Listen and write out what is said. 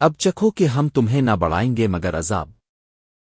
اب چکھو کہ ہم تمہیں نہ بڑھائیں گے مگر عذاب۔